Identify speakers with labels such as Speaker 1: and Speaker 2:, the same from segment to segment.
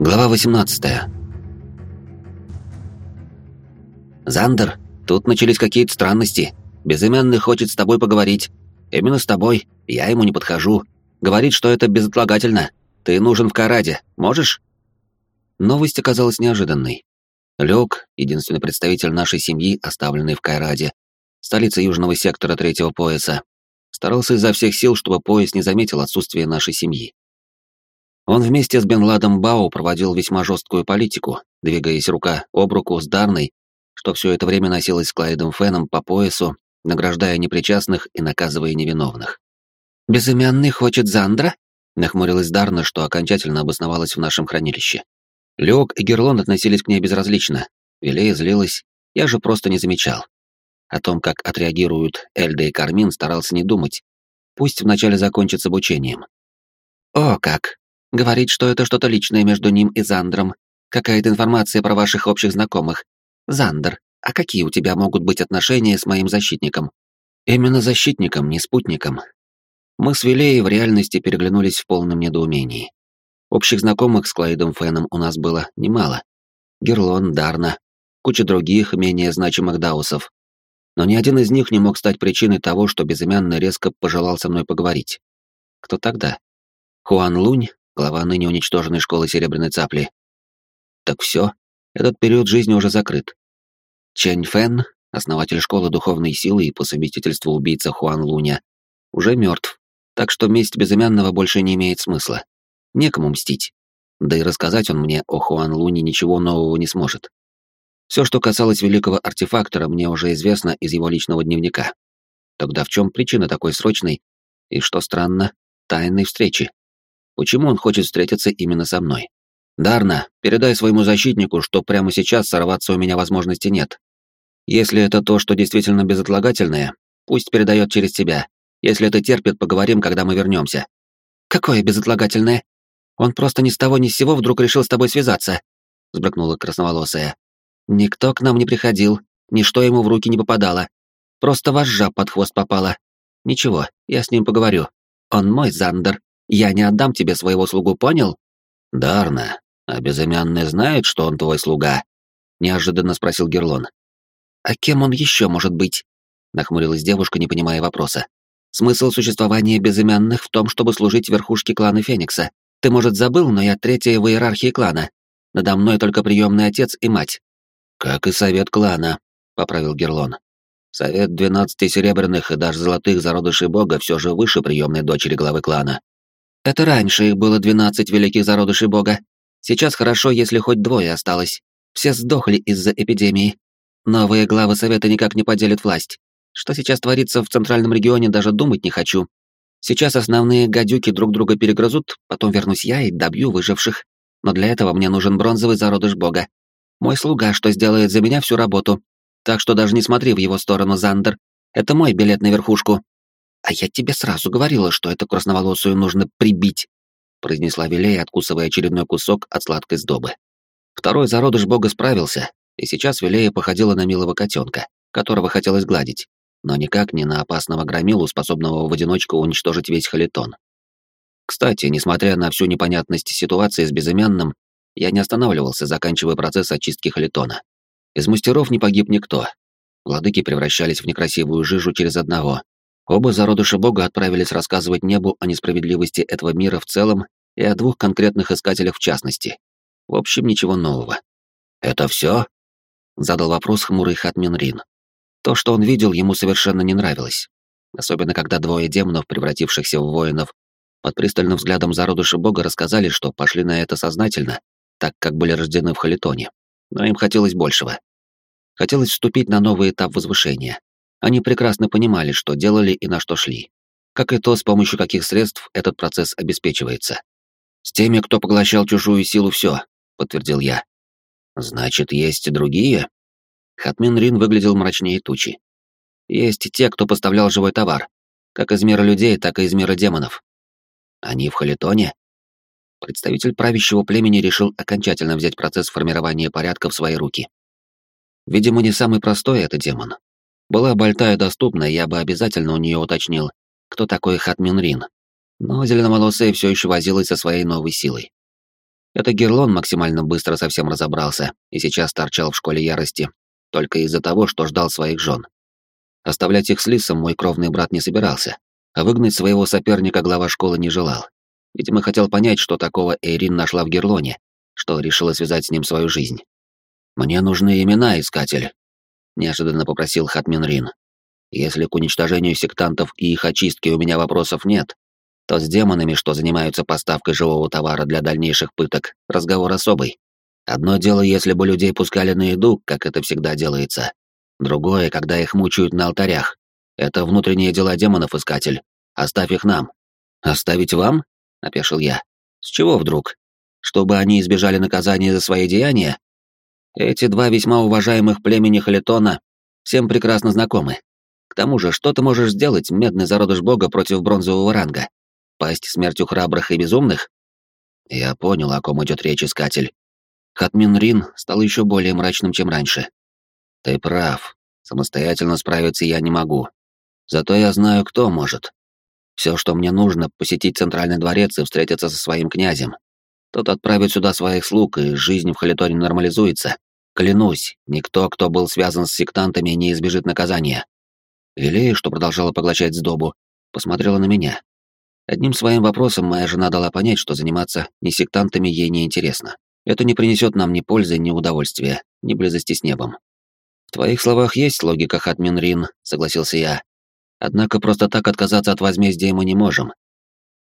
Speaker 1: Глава 18. Зандер, тут начались какие-то странности. Безымянный хочет с тобой поговорить. Именно с тобой. Я ему не подхожу. Говорит, что это безотлагательно. Ты нужен в Караде. Можешь? Новость оказалась неожиданной. Люк, единственный представитель нашей семьи, оставленный в Кайраде, столице южного сектора третьего пояса, старался изо всех сил, чтобы пояс не заметил отсутствие нашей семьи. Он вместе с Бен Ладом Бау проводил весьма жесткую политику, двигаясь рука об руку с Дарной, что все это время носилась с Клайдом Феном по поясу, награждая непричастных и наказывая невиновных. «Безымянный хочет Зандра?» — нахмурилась Дарна, что окончательно обосновалась в нашем хранилище. Люк и Герлон относились к ней безразлично. Вилея злилась, я же просто не замечал. О том, как отреагируют Эльда и Кармин, старался не думать. Пусть вначале закончится обучением. «О, как!» Говорит, что это что-то личное между ним и Зандром. Какая-то информация про ваших общих знакомых. Зандер, а какие у тебя могут быть отношения с моим защитником? Именно защитником, не спутником. Мы с Вилеей в реальности переглянулись в полном недоумении. Общих знакомых с Клайдом Феном у нас было немало. Герлон, Дарна, куча других, менее значимых даусов. Но ни один из них не мог стать причиной того, что безымянный резко пожелал со мной поговорить. Кто тогда? Хуан Лунь, глава ныне уничтоженной школы Серебряной Цапли. Так все, этот период жизни уже закрыт. Чэнь Фэн, основатель школы духовной силы и по совместительству убийца Хуан Луня, уже мертв, так что месть безымянного больше не имеет смысла. Некому мстить. Да и рассказать он мне о Хуан Луне ничего нового не сможет. Все, что касалось великого артефактора, мне уже известно из его личного дневника. Тогда в чем причина такой срочной и, что странно, тайной встречи? Почему он хочет встретиться именно со мной? Дарна, передай своему защитнику, что прямо сейчас сорваться у меня возможности нет. Если это то, что действительно безотлагательное, пусть передает через тебя. Если это терпит, поговорим, когда мы вернемся. Какое безотлагательное? Он просто ни с того ни с сего вдруг решил с тобой связаться, сбрыкнула красноволосая. Никто к нам не приходил, ничто ему в руки не попадало. Просто вожжа под хвост попала. Ничего, я с ним поговорю. Он мой Зандер. Я не отдам тебе своего слугу, понял? Дарна, а безымянный знает, что он твой слуга? Неожиданно спросил Герлон. А кем он еще может быть? Нахмурилась девушка, не понимая вопроса. Смысл существования безымянных в том, чтобы служить верхушке клана Феникса. Ты, может, забыл, но я третья в иерархии клана. Надо мной только приемный отец и мать. Как и совет клана, поправил Герлон. Совет двенадцати серебряных и даже золотых зародышей бога все же выше приемной дочери главы клана. Это раньше их было двенадцать великих зародышей бога. Сейчас хорошо, если хоть двое осталось. Все сдохли из-за эпидемии. Новые главы совета никак не поделят власть. Что сейчас творится в центральном регионе, даже думать не хочу. Сейчас основные гадюки друг друга перегрызут, потом вернусь я и добью выживших. Но для этого мне нужен бронзовый зародыш бога. Мой слуга, что сделает за меня всю работу. Так что даже не смотри в его сторону, Зандер. Это мой билет на верхушку. «А я тебе сразу говорила, что эту красноволосую нужно прибить», произнесла Вилея, откусывая очередной кусок от сладкой сдобы. Второй зародыш бога справился, и сейчас Вилея походила на милого котенка, которого хотелось гладить, но никак не на опасного громилу, способного в одиночку уничтожить весь халитон. Кстати, несмотря на всю непонятность ситуации с безымянным, я не останавливался, заканчивая процесс очистки халитона. Из мастеров не погиб никто. Владыки превращались в некрасивую жижу через одного, Оба зародыша бога отправились рассказывать небу о несправедливости этого мира в целом и о двух конкретных искателях в частности. В общем, ничего нового. «Это все?» — задал вопрос хмурый Хатмин Рин. То, что он видел, ему совершенно не нравилось. Особенно, когда двое демонов, превратившихся в воинов, под пристальным взглядом зародыша бога рассказали, что пошли на это сознательно, так как были рождены в Халитоне. Но им хотелось большего. Хотелось вступить на новый этап возвышения. Они прекрасно понимали, что делали и на что шли. Как и то, с помощью каких средств этот процесс обеспечивается. «С теми, кто поглощал чужую силу, все», — подтвердил я. «Значит, есть и другие?» Хатмин Рин выглядел мрачнее тучи. «Есть те, кто поставлял живой товар, как из мира людей, так и из мира демонов. Они в Халитоне?» Представитель правящего племени решил окончательно взять процесс формирования порядка в свои руки. Видимо, не самый простой это демон, была Бальтая доступна, я бы обязательно у нее уточнил, кто такой Хатмин Рин. Но зеленоволосая все еще возилась со своей новой силой. Это Герлон максимально быстро совсем разобрался и сейчас торчал в школе ярости, только из-за того, что ждал своих жен. Оставлять их с Лисом мой кровный брат не собирался, а выгнать своего соперника глава школы не желал. Видимо, хотел понять, что такого Эйрин нашла в Герлоне, что решила связать с ним свою жизнь. «Мне нужны имена, искатель», — неожиданно попросил Хатмин Рин. «Если к уничтожению сектантов и их очистке у меня вопросов нет, то с демонами, что занимаются поставкой живого товара для дальнейших пыток, разговор особый. Одно дело, если бы людей пускали на еду, как это всегда делается. Другое, когда их мучают на алтарях. Это внутренние дела демонов, искатель. Оставь их нам. Оставить вам? — опешил я. «С чего вдруг? Чтобы они избежали наказания за свои деяния? Эти два весьма уважаемых племени Халитона всем прекрасно знакомы. К тому же, что ты можешь сделать, медный зародыш бога против бронзового ранга? Пасть смертью храбрых и безумных?» Я понял, о ком идет речь, искатель. Хатмин Рин стал еще более мрачным, чем раньше. «Ты прав. Самостоятельно справиться я не могу. Зато я знаю, кто может. Все, что мне нужно, посетить центральный дворец и встретиться со своим князем. Тот отправит сюда своих слуг, и жизнь в Халитоне нормализуется. Клянусь, никто, кто был связан с сектантами, не избежит наказания. Велея, что продолжала поглощать сдобу, посмотрела на меня. Одним своим вопросом моя жена дала понять, что заниматься не сектантами ей не интересно. Это не принесет нам ни пользы, ни удовольствия, ни близости с небом. В твоих словах есть логика, Хатмин Рин, согласился я. Однако просто так отказаться от возмездия мы не можем.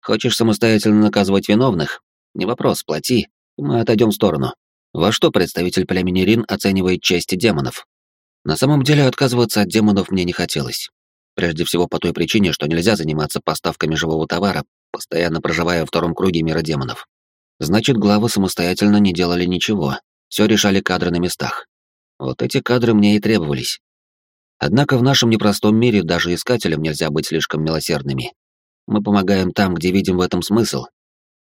Speaker 1: Хочешь самостоятельно наказывать виновных? Не вопрос, плати, мы отойдем в сторону. Во что представитель племени Рин оценивает честь демонов? На самом деле отказываться от демонов мне не хотелось. Прежде всего по той причине, что нельзя заниматься поставками живого товара, постоянно проживая в втором круге мира демонов. Значит, главы самостоятельно не делали ничего, все решали кадры на местах. Вот эти кадры мне и требовались. Однако в нашем непростом мире даже искателям нельзя быть слишком милосердными. Мы помогаем там, где видим в этом смысл.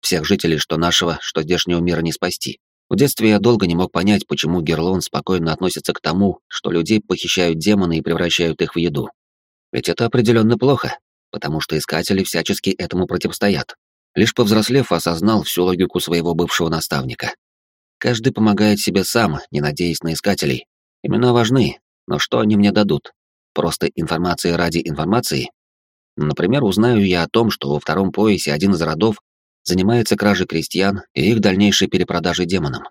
Speaker 1: Всех жителей, что нашего, что здешнего мира не спасти. В детстве я долго не мог понять, почему Герлон спокойно относится к тому, что людей похищают демоны и превращают их в еду. Ведь это определенно плохо, потому что искатели всячески этому противостоят. Лишь повзрослев, осознал всю логику своего бывшего наставника. Каждый помогает себе сам, не надеясь на искателей. Имена важны, но что они мне дадут? Просто информация ради информации? Например, узнаю я о том, что во втором поясе один из родов занимается кражей крестьян и их дальнейшей перепродажей демонам.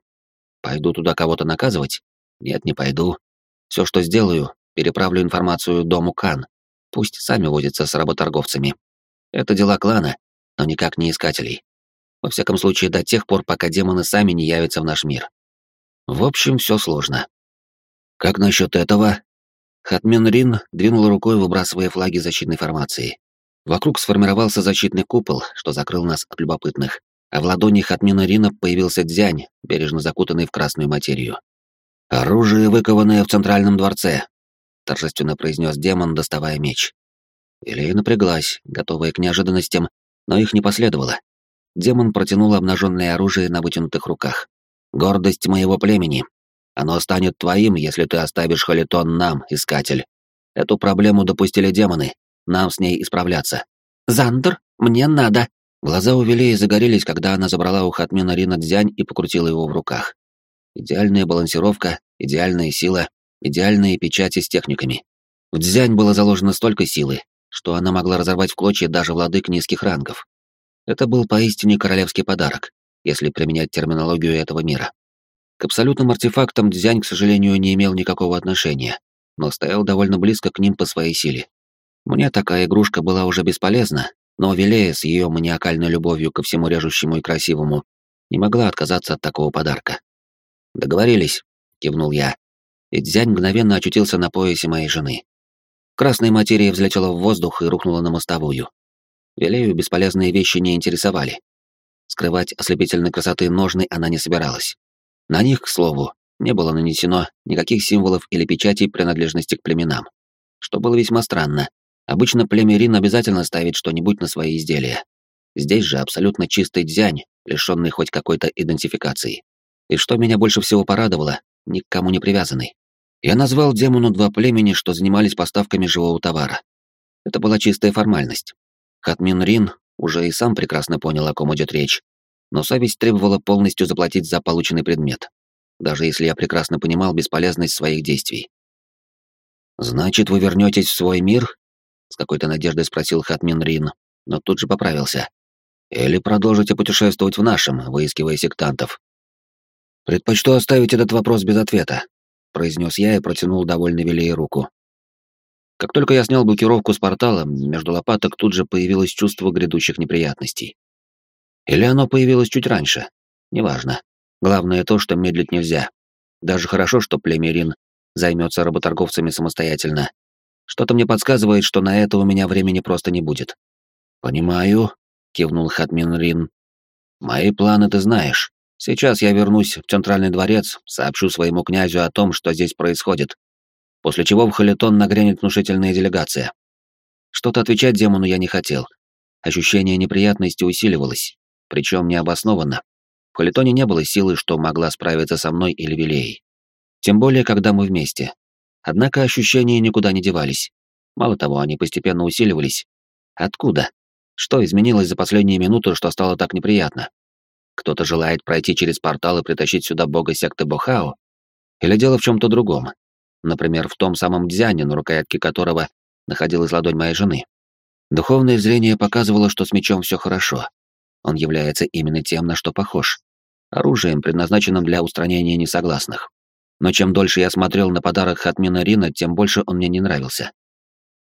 Speaker 1: Пойду туда кого-то наказывать? Нет, не пойду. Все, что сделаю, переправлю информацию дому Кан. Пусть сами возятся с работорговцами. Это дела клана, но никак не искателей. Во всяком случае, до тех пор, пока демоны сами не явятся в наш мир. В общем, все сложно. «Как насчет этого?» Хатмен Рин двинул рукой, выбрасывая флаги защитной формации. Вокруг сформировался защитный купол, что закрыл нас от любопытных, а в ладони Хатмина Рина появился дзянь, бережно закутанный в красную материю. «Оружие, выкованное в Центральном дворце», — торжественно произнес демон, доставая меч. Илея напряглась, готовая к неожиданностям, но их не последовало. Демон протянул обнаженное оружие на вытянутых руках. «Гордость моего племени», оно станет твоим, если ты оставишь Халитон нам, искатель. Эту проблему допустили демоны. Нам с ней исправляться. Зандер, мне надо. Глаза у Вилеи загорелись, когда она забрала у Хатмина Рина Дзянь и покрутила его в руках. Идеальная балансировка, идеальная сила, идеальные печати с техниками. В Дзянь было заложено столько силы, что она могла разорвать в клочья даже владык низких рангов. Это был поистине королевский подарок, если применять терминологию этого мира. К абсолютным артефактам Дзянь, к сожалению, не имел никакого отношения, но стоял довольно близко к ним по своей силе. Мне такая игрушка была уже бесполезна, но Вилея с ее маниакальной любовью ко всему режущему и красивому не могла отказаться от такого подарка. «Договорились», — кивнул я, и Дзянь мгновенно очутился на поясе моей жены. Красная материя взлетела в воздух и рухнула на мостовую. Вилею бесполезные вещи не интересовали. Скрывать ослепительной красоты ножны она не собиралась. На них, к слову, не было нанесено никаких символов или печатей принадлежности к племенам. Что было весьма странно. Обычно племя Рин обязательно ставит что-нибудь на свои изделия. Здесь же абсолютно чистый дзянь, лишенный хоть какой-то идентификации. И что меня больше всего порадовало, ни к кому не привязанный. Я назвал демону два племени, что занимались поставками живого товара. Это была чистая формальность. Хатмин Рин уже и сам прекрасно понял, о ком идет речь. но совесть требовала полностью заплатить за полученный предмет, даже если я прекрасно понимал бесполезность своих действий. «Значит, вы вернетесь в свой мир?» — с какой-то надеждой спросил Хатмин Рин, но тут же поправился. «Или продолжите путешествовать в нашем, выискивая сектантов?» «Предпочту оставить этот вопрос без ответа», — произнес я и протянул довольно Велее руку. Как только я снял блокировку с портала, между лопаток тут же появилось чувство грядущих неприятностей. Или оно появилось чуть раньше. Неважно. Главное то, что медлить нельзя. Даже хорошо, что племя Рин займется работорговцами самостоятельно. Что-то мне подсказывает, что на это у меня времени просто не будет. «Понимаю», — кивнул Хатмин Рин. «Мои планы ты знаешь. Сейчас я вернусь в Центральный дворец, сообщу своему князю о том, что здесь происходит. После чего в Халитон нагрянет внушительная делегация. Что-то отвечать демону я не хотел. Ощущение неприятности усиливалось, причем необоснованно. В Халитоне не было силы, что могла справиться со мной или Вилеей. Тем более, когда мы вместе. Однако ощущения никуда не девались. Мало того, они постепенно усиливались. Откуда? Что изменилось за последние минуты, что стало так неприятно? Кто-то желает пройти через портал и притащить сюда бога секты Бохао? Или дело в чем-то другом? Например, в том самом дзяне, на рукоятке которого находилась ладонь моей жены. Духовное зрение показывало, что с мечом все хорошо. Он является именно тем, на что похож. Оружием, предназначенным для устранения несогласных но чем дольше я смотрел на подарок Хатмина Рина, тем больше он мне не нравился.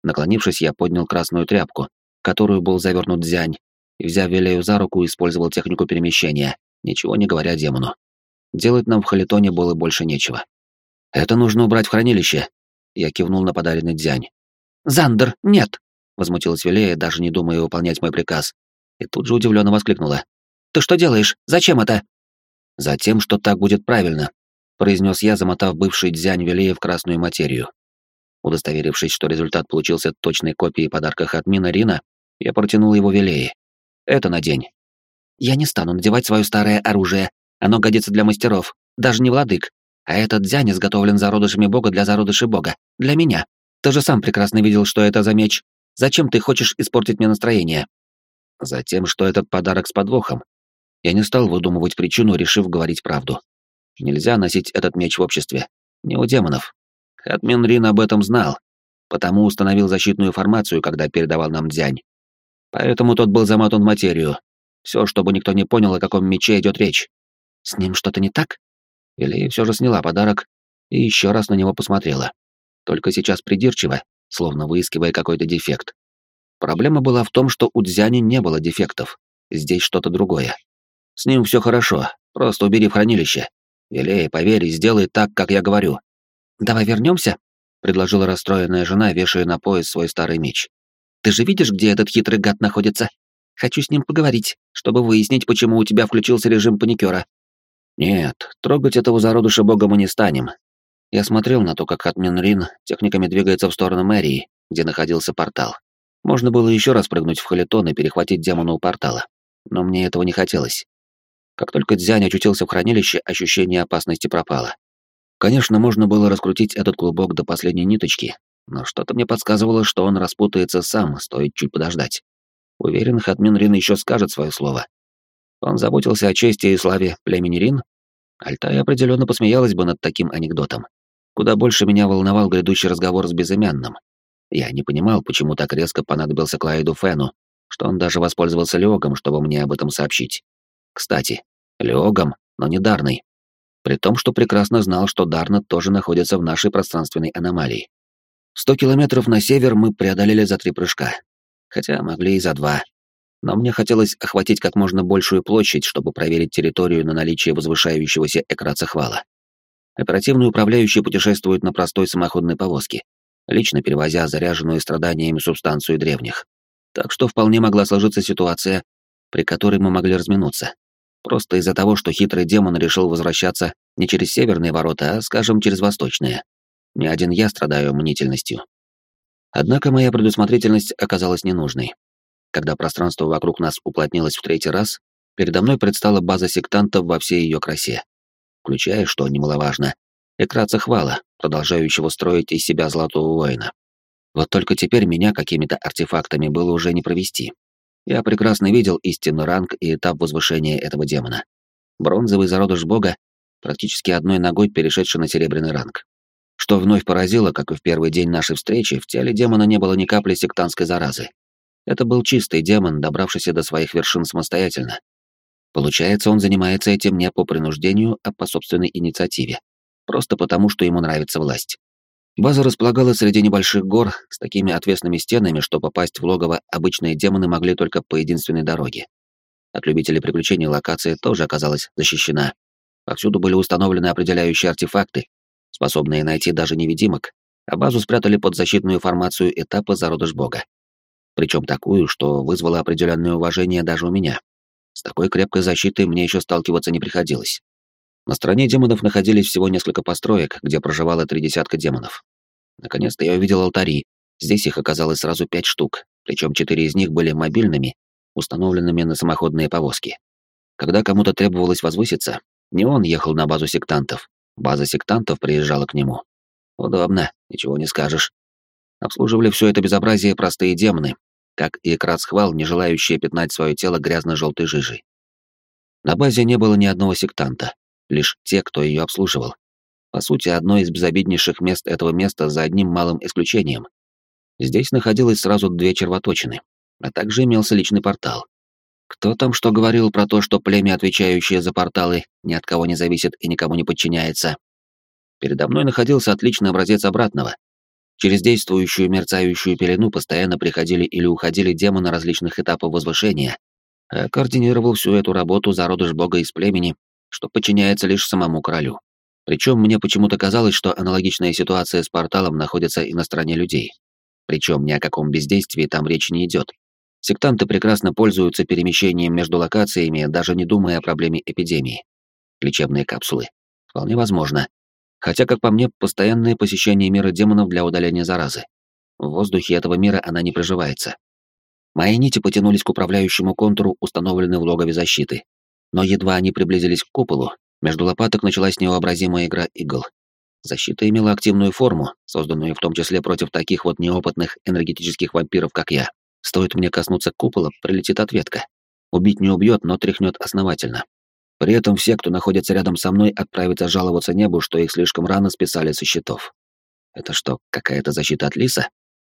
Speaker 1: Наклонившись, я поднял красную тряпку, которую был завернут дзянь, и, взяв Велею за руку, использовал технику перемещения, ничего не говоря демону. Делать нам в Халитоне было больше нечего. «Это нужно убрать в хранилище», — я кивнул на подаренный дзянь. «Зандер, нет!» — возмутилась Велея, даже не думая выполнять мой приказ, и тут же удивленно воскликнула. «Ты что делаешь? Зачем это?» «Затем, что так будет правильно», произнес я, замотав бывший дзянь Велея в красную материю. Удостоверившись, что результат получился точной копией подарка Хатмина Рина, я протянул его Велее. «Это надень». «Я не стану надевать свое старое оружие. Оно годится для мастеров, даже не владык. А этот дзянь изготовлен зародышами бога для зародышей бога. Для меня. Ты же сам прекрасно видел, что это за меч. Зачем ты хочешь испортить мне настроение?» Затем, что этот подарок с подвохом. Я не стал выдумывать причину, решив говорить правду. Нельзя носить этот меч в обществе. Не у демонов. Админ Рин об этом знал, потому установил защитную формацию, когда передавал нам дзянь. Поэтому тот был замотан в материю. Все, чтобы никто не понял, о каком мече идет речь. С ним что-то не так? Или все же сняла подарок и еще раз на него посмотрела. Только сейчас придирчиво, словно выискивая какой-то дефект. Проблема была в том, что у Дзяни не было дефектов. Здесь что-то другое. С ним все хорошо, просто убери в хранилище. Велей, поверь, сделай так, как я говорю. Давай вернемся, предложила расстроенная жена, вешая на пояс свой старый меч. Ты же видишь, где этот хитрый гад находится? Хочу с ним поговорить, чтобы выяснить, почему у тебя включился режим паникера. Нет, трогать этого зародыша бога мы не станем. Я смотрел на то, как админ Рин техниками двигается в сторону мэрии, где находился портал. Можно было еще раз прыгнуть в халитон и перехватить демона у портала. Но мне этого не хотелось. Как только Дзянь очутился в хранилище, ощущение опасности пропало. Конечно, можно было раскрутить этот клубок до последней ниточки, но что-то мне подсказывало, что он распутается сам, стоит чуть подождать. Уверен, Хадмин Рин еще скажет свое слово. Он заботился о чести и славе племени Рин? Альтай определенно посмеялась бы над таким анекдотом. Куда больше меня волновал грядущий разговор с безымянным. Я не понимал, почему так резко понадобился Клайду Фену, что он даже воспользовался Леогом, чтобы мне об этом сообщить. Кстати, Леогом, но не Дарной. При том, что прекрасно знал, что Дарна тоже находится в нашей пространственной аномалии. Сто километров на север мы преодолели за три прыжка. Хотя могли и за два. Но мне хотелось охватить как можно большую площадь, чтобы проверить территорию на наличие возвышающегося экрацехвала. Оперативный управляющий путешествует на простой самоходной повозке, лично перевозя заряженную страданиями субстанцию древних. Так что вполне могла сложиться ситуация, при которой мы могли разминуться. Просто из-за того, что хитрый демон решил возвращаться не через северные ворота, а, скажем, через восточные. Не один я страдаю мнительностью. Однако моя предусмотрительность оказалась ненужной. Когда пространство вокруг нас уплотнилось в третий раз, передо мной предстала база сектантов во всей ее красе. Включая, что немаловажно, экраца хвала, продолжающего строить из себя золотого воина. Вот только теперь меня какими-то артефактами было уже не провести. Я прекрасно видел истинный ранг и этап возвышения этого демона. Бронзовый зародыш бога, практически одной ногой перешедший на серебряный ранг. Что вновь поразило, как и в первый день нашей встречи, в теле демона не было ни капли сектантской заразы. Это был чистый демон, добравшийся до своих вершин самостоятельно. Получается, он занимается этим не по принуждению, а по собственной инициативе. Просто потому, что ему нравится власть. База располагалась среди небольших гор с такими отвесными стенами, что попасть в логово обычные демоны могли только по единственной дороге. От любителей приключений локация тоже оказалась защищена. Повсюду были установлены определяющие артефакты, способные найти даже невидимок, а базу спрятали под защитную формацию этапа зародыш бога причем такую, что вызвало определенное уважение даже у меня. С такой крепкой защитой мне еще сталкиваться не приходилось. На стороне демонов находились всего несколько построек, где проживало три десятка демонов. Наконец-то я увидел алтари. Здесь их оказалось сразу пять штук, причем четыре из них были мобильными, установленными на самоходные повозки. Когда кому-то требовалось возвыситься, не он ехал на базу сектантов, база сектантов приезжала к нему. Удобно, ничего не скажешь. Обслуживали все это безобразие простые демоны, как и Крацхвал, не желающие пятнать свое тело грязно-желтой жижей. На базе не было ни одного сектанта, лишь те, кто ее обслуживал. По сути, одно из безобиднейших мест этого места за одним малым исключением. Здесь находилось сразу две червоточины, а также имелся личный портал. Кто там что говорил про то, что племя, отвечающее за порталы, ни от кого не зависит и никому не подчиняется? Передо мной находился отличный образец обратного, Через действующую мерцающую пелену постоянно приходили или уходили демоны различных этапов возвышения, а координировал всю эту работу зародыш бога из племени, что подчиняется лишь самому королю. Причем мне почему-то казалось, что аналогичная ситуация с порталом находится и на стороне людей. Причем ни о каком бездействии там речи не идет. Сектанты прекрасно пользуются перемещением между локациями, даже не думая о проблеме эпидемии. Лечебные капсулы. Вполне возможно. Хотя, как по мне, постоянное посещение мира демонов для удаления заразы. В воздухе этого мира она не проживается. Мои нити потянулись к управляющему контуру, установленной в логове защиты. Но едва они приблизились к куполу, между лопаток началась невообразимая игра игл. Защита имела активную форму, созданную в том числе против таких вот неопытных энергетических вампиров, как я. Стоит мне коснуться купола, прилетит ответка. Убить не убьет, но тряхнет основательно. При этом все, кто находится рядом со мной, отправятся жаловаться небу, что их слишком рано списали со счетов. Это что, какая-то защита от Лиса?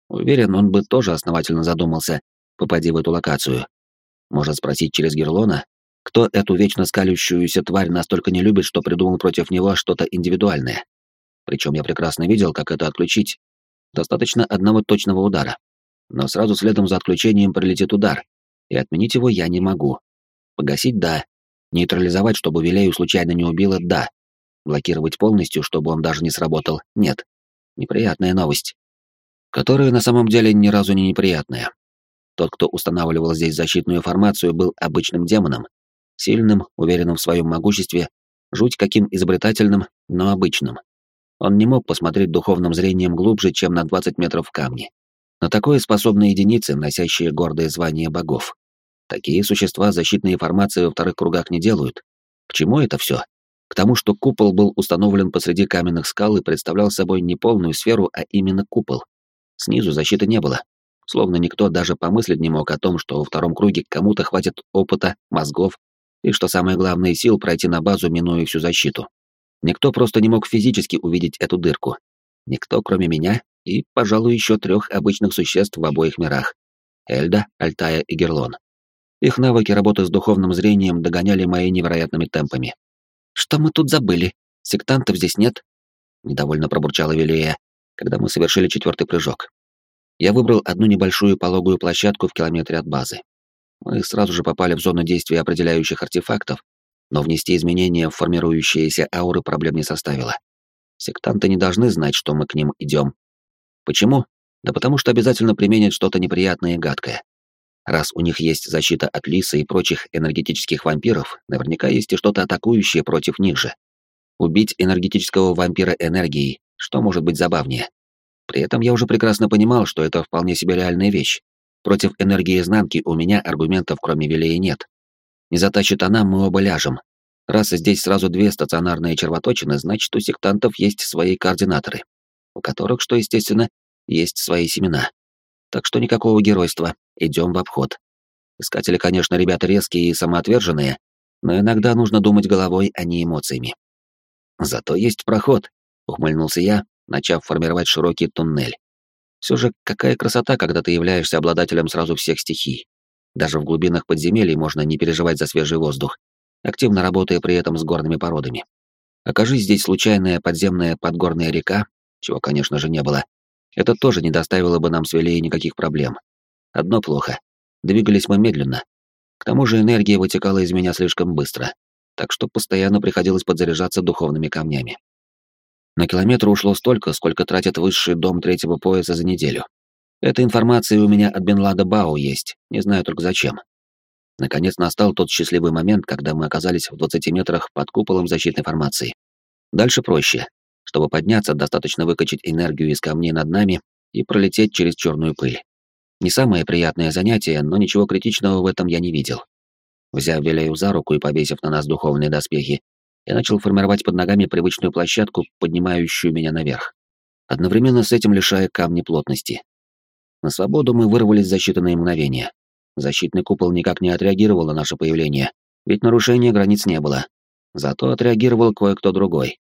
Speaker 1: Уверен, он бы тоже основательно задумался, попади в эту локацию. Может спросить через Герлона, кто эту вечно скалющуюся тварь настолько не любит, что придумал против него что-то индивидуальное. Причем я прекрасно видел, как это отключить. Достаточно одного точного удара. Но сразу следом за отключением прилетит удар, и отменить его я не могу. Погасить — да, Нейтрализовать, чтобы Вилею случайно не убило, да. Блокировать полностью, чтобы он даже не сработал, нет. Неприятная новость. Которая на самом деле ни разу не неприятная. Тот, кто устанавливал здесь защитную формацию, был обычным демоном. Сильным, уверенным в своем могуществе, жуть каким изобретательным, но обычным. Он не мог посмотреть духовным зрением глубже, чем на 20 метров в камне. Но такое способны единицы, носящие гордое звание богов. Такие существа защитные формации во вторых кругах не делают. К чему это все? К тому, что купол был установлен посреди каменных скал и представлял собой не полную сферу, а именно купол. Снизу защиты не было. Словно никто даже помыслить не мог о том, что во втором круге кому-то хватит опыта, мозгов и, что самое главное, сил пройти на базу, минуя всю защиту. Никто просто не мог физически увидеть эту дырку. Никто, кроме меня и, пожалуй, еще трех обычных существ в обоих мирах — Эльда, Альтая и Герлон. Их навыки работы с духовным зрением догоняли мои невероятными темпами. «Что мы тут забыли? Сектантов здесь нет?» Недовольно пробурчала Вилея, когда мы совершили четвертый прыжок. Я выбрал одну небольшую пологую площадку в километре от базы. Мы сразу же попали в зону действия определяющих артефактов, но внести изменения в формирующиеся ауры проблем не составило. Сектанты не должны знать, что мы к ним идем. Почему? Да потому что обязательно применят что-то неприятное и гадкое. Раз у них есть защита от лиса и прочих энергетических вампиров, наверняка есть и что-то атакующее против них же. Убить энергетического вампира энергией, что может быть забавнее. При этом я уже прекрасно понимал, что это вполне себе реальная вещь. Против энергии изнанки у меня аргументов кроме Вилеи нет. Не затащит она, мы оба ляжем. Раз здесь сразу две стационарные червоточины, значит, у сектантов есть свои координаторы, у которых, что естественно, есть свои семена. Так что никакого геройства, идем в обход. Искатели, конечно, ребята резкие и самоотверженные, но иногда нужно думать головой, а не эмоциями. Зато есть проход, ухмыльнулся я, начав формировать широкий туннель. Все же какая красота, когда ты являешься обладателем сразу всех стихий. Даже в глубинах подземелий можно не переживать за свежий воздух, активно работая при этом с горными породами. Окажись здесь случайная подземная подгорная река, чего, конечно же, не было, это тоже не доставило бы нам с Вилей никаких проблем. Одно плохо. Двигались мы медленно. К тому же энергия вытекала из меня слишком быстро, так что постоянно приходилось подзаряжаться духовными камнями. На километр ушло столько, сколько тратит высший дом третьего пояса за неделю. Эта информация у меня от Бенлада Бау есть, не знаю только зачем. Наконец настал тот счастливый момент, когда мы оказались в 20 метрах под куполом защитной формации. Дальше проще. Чтобы подняться, достаточно выкачать энергию из камней над нами и пролететь через черную пыль. Не самое приятное занятие, но ничего критичного в этом я не видел. Взяв Вилею за руку и повесив на нас духовные доспехи, я начал формировать под ногами привычную площадку, поднимающую меня наверх. Одновременно с этим лишая камни плотности. На свободу мы вырвались за считанные мгновения. Защитный купол никак не отреагировал на наше появление, ведь нарушения границ не было. Зато отреагировал кое-кто другой.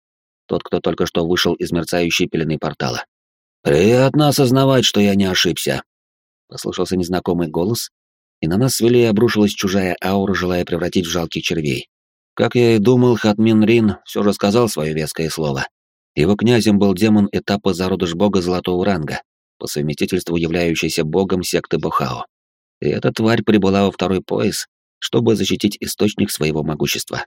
Speaker 1: Тот, кто только что вышел из мерцающей пелены портала. «Приятно осознавать, что я не ошибся», — послышался незнакомый голос, и на нас с Вилей обрушилась чужая аура, желая превратить в жалких червей. Как я и думал, Хатмин Рин все же сказал свое веское слово. Его князем был демон этапа зародыш бога золотого ранга, по совместительству являющийся богом секты Бохао и эта тварь прибыла во второй пояс, чтобы защитить источник своего могущества.